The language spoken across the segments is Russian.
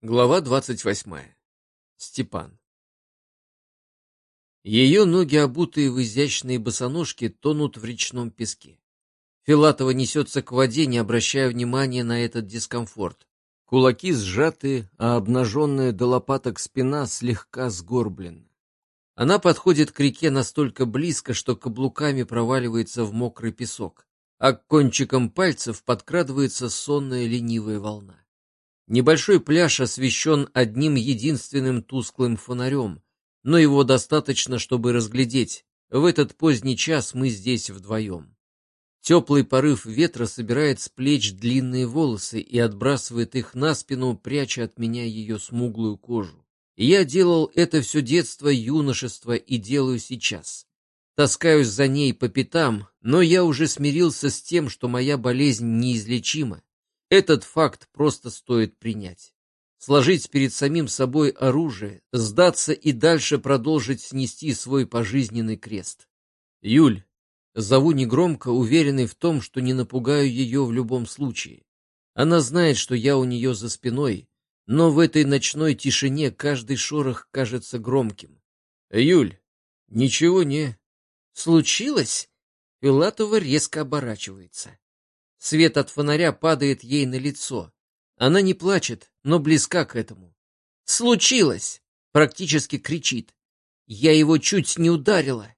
Глава двадцать восьмая. Степан. Ее ноги, обутые в изящные босоножки, тонут в речном песке. Филатова несется к воде, не обращая внимания на этот дискомфорт. Кулаки сжаты, а обнаженная до лопаток спина слегка сгорблена. Она подходит к реке настолько близко, что каблуками проваливается в мокрый песок, а к кончикам пальцев подкрадывается сонная ленивая волна. Небольшой пляж освещен одним единственным тусклым фонарем, но его достаточно, чтобы разглядеть. В этот поздний час мы здесь вдвоем. Теплый порыв ветра собирает с плеч длинные волосы и отбрасывает их на спину, пряча от меня ее смуглую кожу. я делал это все детство, юношество и делаю сейчас. Таскаюсь за ней по пятам, но я уже смирился с тем, что моя болезнь неизлечима, этот факт просто стоит принять. Сложить перед самим собой оружие, сдаться и дальше продолжить снести свой пожизненный крест. Юль, зову негромко, уверенный в том, что не напугаю ее в любом случае. Она знает, что я у нее за спиной, но в этой ночной тишине каждый шорох кажется громким. Юль, ничего не... Случилось? Филатова резко оборачивается. Свет от фонаря падает ей на лицо. Она не плачет, но близка к этому. «Случилось!» — практически кричит. «Я его чуть не ударила.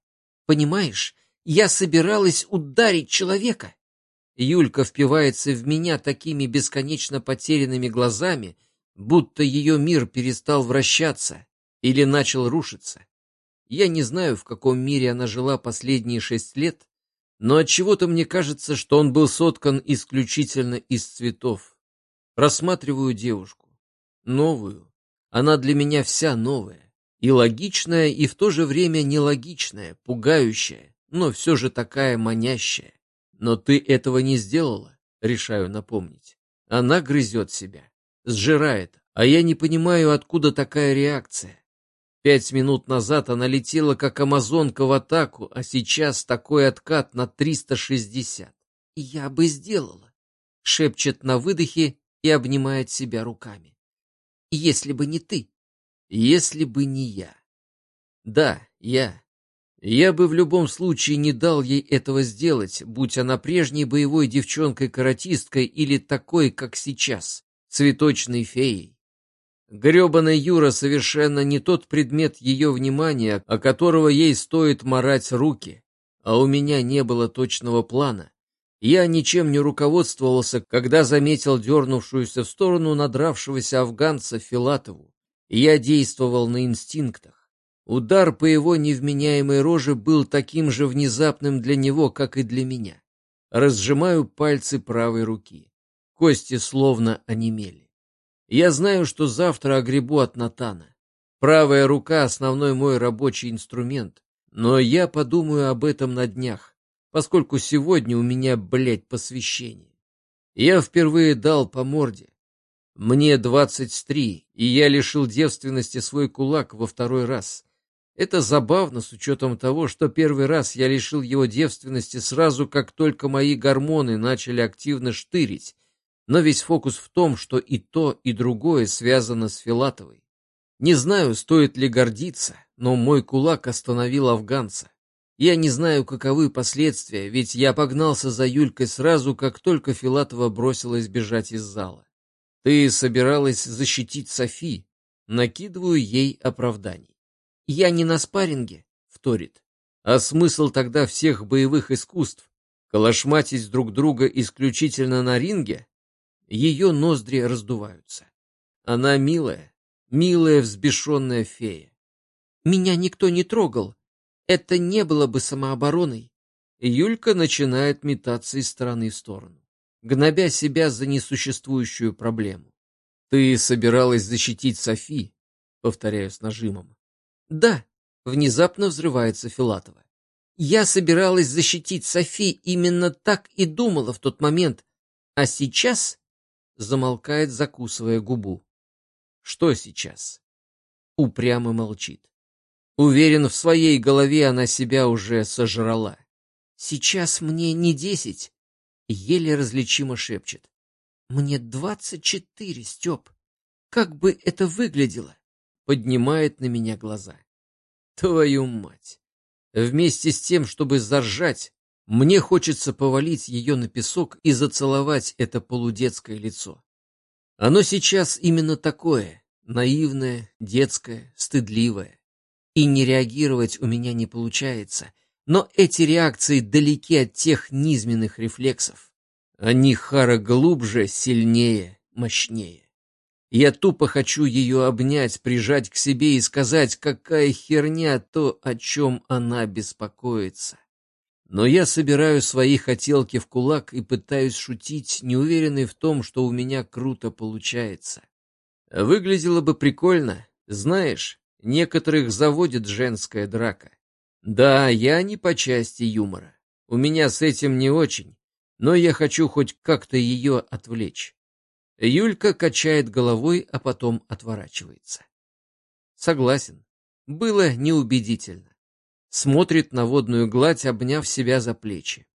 Понимаешь, я собиралась ударить человека». Юлька впивается в меня такими бесконечно потерянными глазами, будто ее мир перестал вращаться или начал рушиться. Я не знаю, в каком мире она жила последние шесть лет, но от чего то мне кажется, что он был соткан исключительно из цветов. Рассматриваю девушку. Новую. Она для меня вся новая. И логичная, и в то же время нелогичная, пугающая, но все же такая манящая. Но ты этого не сделала, решаю напомнить. Она грызет себя, сжирает, а я не понимаю, откуда такая реакция. Пять минут назад она летела как амазонка в атаку, а сейчас такой откат на 360. «Я бы сделала», — шепчет на выдохе и обнимает себя руками. «Если бы не ты». «Если бы не я». «Да, я. Я бы в любом случае не дал ей этого сделать, будь она прежней боевой девчонкой-каратисткой или такой, как сейчас, цветочной феей. Гребаная Юра совершенно не тот предмет ее внимания, о которого ей стоит марать руки. А у меня не было точного плана. Я ничем не руководствовался, когда заметил дернувшуюся в сторону надравшегося афганца Филатову. Я действовал на инстинктах. Удар по его невменяемой роже был таким же внезапным для него, как и для меня. Разжимаю пальцы правой руки. Кости словно онемели. Я знаю, что завтра огребу от Натана. Правая рука — основной мой рабочий инструмент. Но я подумаю об этом на днях, поскольку сегодня у меня, блядь, посвящение. Я впервые дал по морде. Мне двадцать три, и я лишил девственности свой кулак во второй раз. Это забавно с учетом того, что первый раз я лишил его девственности сразу, как только мои гормоны начали активно штырить, но весь фокус в том, что и то, и другое связано с Филатовой. Не знаю, стоит ли гордиться, но мой кулак остановил афганца. Я не знаю, каковы последствия, ведь я погнался за Юлькой сразу, как только Филатова бросилась бежать из зала. Ты собиралась защитить Софи. Накидываю ей оправданий. Я не на спарринге, вторит. А смысл тогда всех боевых искусств? Калашматить друг друга исключительно на ринге? Ее ноздри раздуваются. Она милая, милая взбешенная фея. Меня никто не трогал. Это не было бы самообороной. Юлька начинает метаться из стороны в сторону, гнобя себя за несуществующую проблему. «Ты собиралась защитить Софи?» — повторяю с нажимом. «Да», — внезапно взрывается Филатова. «Я собиралась защитить Софи, именно так и думала в тот момент. А сейчас замолкает, закусывая губу. Что сейчас? Упрямо молчит. Уверен, в своей голове она себя уже сожрала. Сейчас мне не десять, еле различимо шепчет. Мне двадцать четыре, Степ. как бы это выглядело? Поднимает на меня глаза. Твою мать! Вместе с тем, чтобы заржать, мне хочется повалить ее на песок и зацеловать это полудетское лицо. Оно сейчас именно такое, наивное, детское, стыдливое. И не реагировать у меня не получается, но эти реакции далеки от тех низменных рефлексов. Они хара глубже, сильнее, мощнее. Я тупо хочу ее обнять, прижать к себе и сказать, какая херня то, о чем она беспокоится. Но я собираю свои хотелки в кулак и пытаюсь шутить, неуверенный в том, что у меня круто получается. Выглядело бы прикольно, знаешь, некоторых заводит женская драка. Да, я не по части юмора. У меня с этим не очень, но я хочу хоть как-то ее отвлечь. Юлька качает головой, а потом отворачивается. Согласен. Было неубедительно. Смотрит на водную гладь, обняв себя за плечи.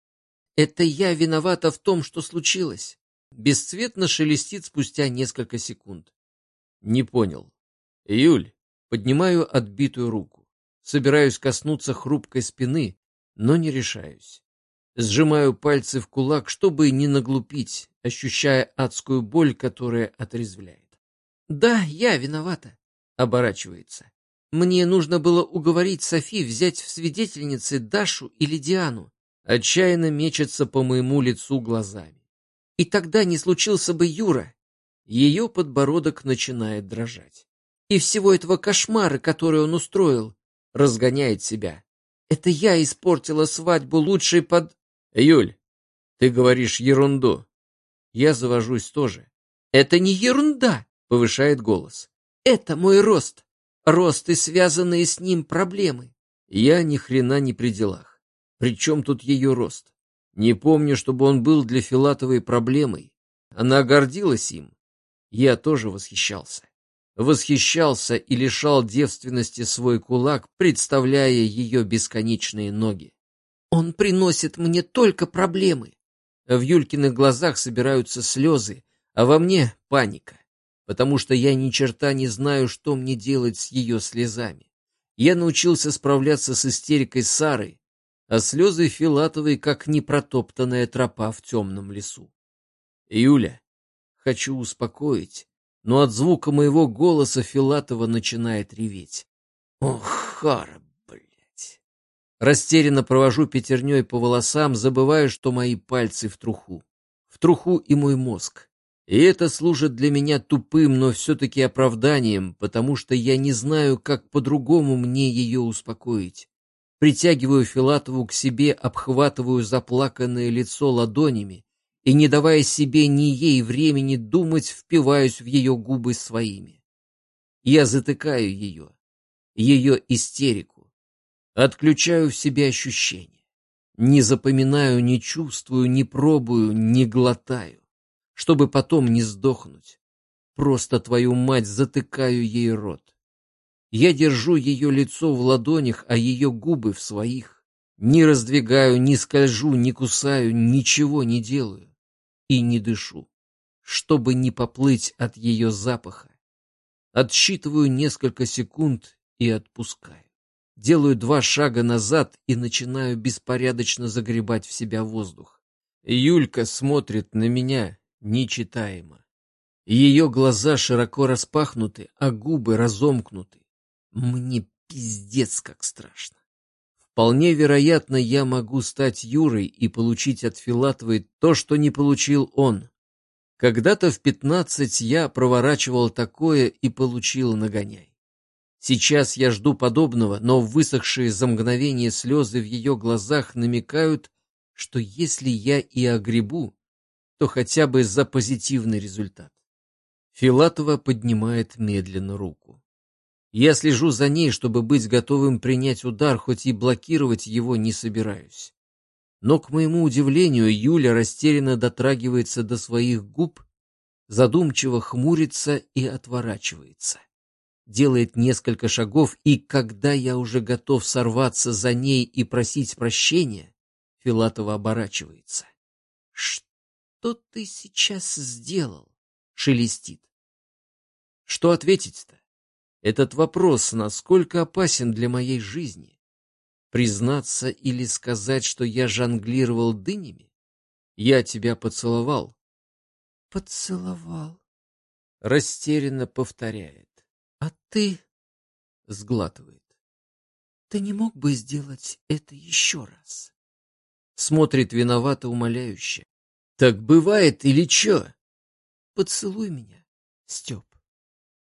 Это я виновата в том, что случилось. Бесцветно шелестит спустя несколько секунд. Не понял. Юль, поднимаю отбитую руку. Собираюсь коснуться хрупкой спины, но не решаюсь. Сжимаю пальцы в кулак, чтобы не наглупить, ощущая адскую боль, которая отрезвляет. «Да, я виновата», — оборачивается. «Мне нужно было уговорить Софи взять в свидетельницы Дашу или Диану». Отчаянно мечется по моему лицу глазами. «И тогда не случился бы Юра». Ее подбородок начинает дрожать. «И всего этого кошмара, который он устроил», — разгоняет себя. «Это я испортила свадьбу лучшей под...» Юль, ты говоришь ерунду. Я завожусь тоже. Это не ерунда, повышает голос. Это мой рост. Рост и связанные с ним проблемы. Я ни хрена не при делах. Причем тут ее рост? Не помню, чтобы он был для Филатовой проблемой. Она гордилась им. Я тоже восхищался. Восхищался и лишал девственности свой кулак, представляя ее бесконечные ноги. Он приносит мне только проблемы. В Юлькиных глазах собираются слезы, а во мне паника, потому что я ни черта не знаю, что мне делать с ее слезами. Я научился справляться с истерикой Сары, а слезы Филатовой как непротоптанная тропа в темном лесу. Юля, хочу успокоить, но от звука моего голоса Филатова начинает реветь. Ох, Хара, Растерянно провожу пятерней по волосам, забывая, что мои пальцы в труху. В труху и мой мозг. И это служит для меня тупым, но все-таки оправданием, потому что я не знаю, как по-другому мне ее успокоить. Притягиваю Филатову к себе, обхватываю заплаканное лицо ладонями и, не давая себе ни ей времени думать, впиваюсь в ее губы своими. Я затыкаю ее, ее истерику Отключаю в себе ощущения. Не запоминаю, не чувствую, не пробую, не глотаю, чтобы потом не сдохнуть. Просто твою мать затыкаю ей рот. Я держу ее лицо в ладонях, а ее губы в своих. Не раздвигаю, не скольжу, не кусаю, ничего не делаю. И не дышу, чтобы не поплыть от ее запаха. Отсчитываю несколько секунд и отпускаю. Делаю два шага назад и начинаю беспорядочно загребать в себя воздух. Юлька смотрит на меня нечитаемо. Ее глаза широко распахнуты, а губы разомкнуты. Мне пиздец как страшно. Вполне вероятно, я могу стать Юрой и получить от Филатовой то, что не получил он. Когда-то в пятнадцать я проворачивал такое и получил нагоняй. Сейчас я жду подобного, но высохшие за мгновение слезы в ее глазах намекают, что если я и огребу, то хотя бы за позитивный результат. Филатова поднимает медленно руку. Я слежу за ней, чтобы быть готовым принять удар, хоть и блокировать его не собираюсь. Но, к моему удивлению, Юля растерянно дотрагивается до своих губ, задумчиво хмурится и отворачивается делает несколько шагов, и когда я уже готов сорваться за ней и просить прощения, Филатова оборачивается. «Что ты сейчас сделал?» — шелестит. Что ответить-то? Этот вопрос насколько опасен для моей жизни? Признаться или сказать, что я жонглировал дынями? Я тебя поцеловал. Поцеловал. Растерянно повторяет. А ты... Сглатывает. Ты не мог бы сделать это еще раз? Смотрит виновато умоляюще. Так бывает или чё? Поцелуй меня, Степ.